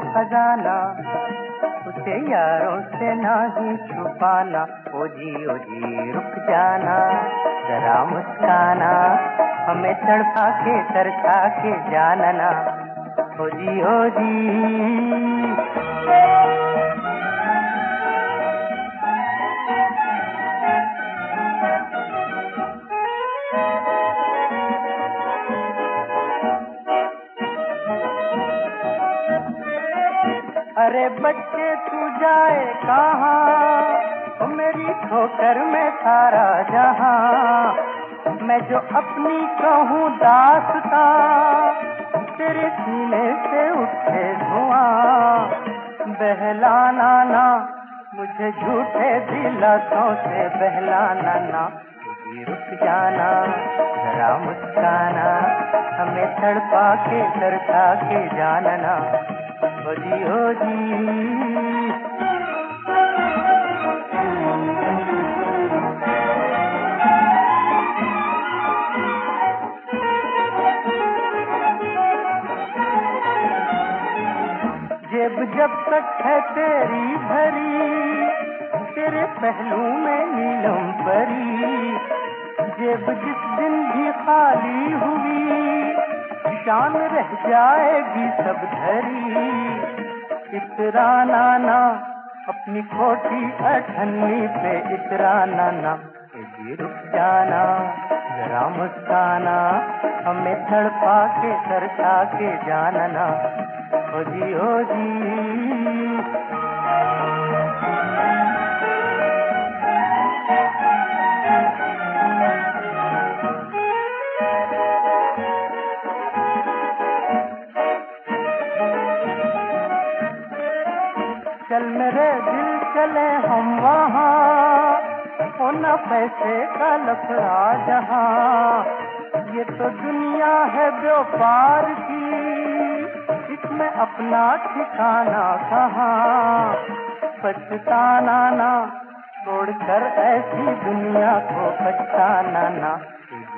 خزانہ، اسے یاروں سے نہ ہی چھپانا، او جی او جی رک جانا، ذرا مسکانا، ہمیں تڑپا کے ترکھا کے جاننا۔ او جی او جی ارے بچے تو جائے کہاں؟ میری ٹھوکر میں سارا جہاں۔ میں جو اپنی کہوں داستا تیرے سینے سے اٹھے دھواں۔ بہلانا نا، مجھے جھوٹے دلوں سے بہلانا نا۔ رک جانا، ذرا مسکانا، ہمیں تڑپا کے تڑکا کے جاننا۔ ہو جی جب جب تک ہے تیری بھری، تیرے پہلو میں نیلم پری۔ جب جس دن شان رہ جائے گی سب دھری۔ اترا نانا، اپنی کھوٹی اٹھنی پہ اترا نانا۔ جی رک جانا، ذرا مسکانا ہمیں تڑپا کے سرکا کے جاننا۔ ہو جی ہو جی چل میرے دل چلے ہم وہاں۔ نہ پیسے کا لفڑا جہاں۔ یہ تو دنیا ہے بیوپار کی۔ اس میں اپنا ٹھکانا کہاں۔ پچھتانا نا چھوڑ کر ایسی دنیا کو پچھتانا نا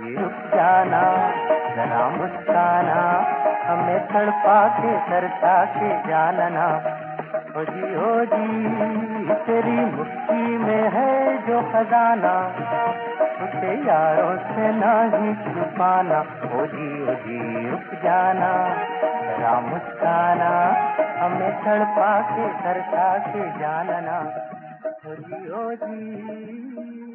رک جانا، ذرا مسکانا ہمیں تڑپا کے ترکا کے جاننا۔ او جی او جی تیری مٹھی میں ہے جو خزانہ اسے یاروں سے نہ ہی چھپانا او جی او جی رک جانا ذرا مسکانا ہمیں تڑپا کے ترکا کے جاننا۔ او جی او جی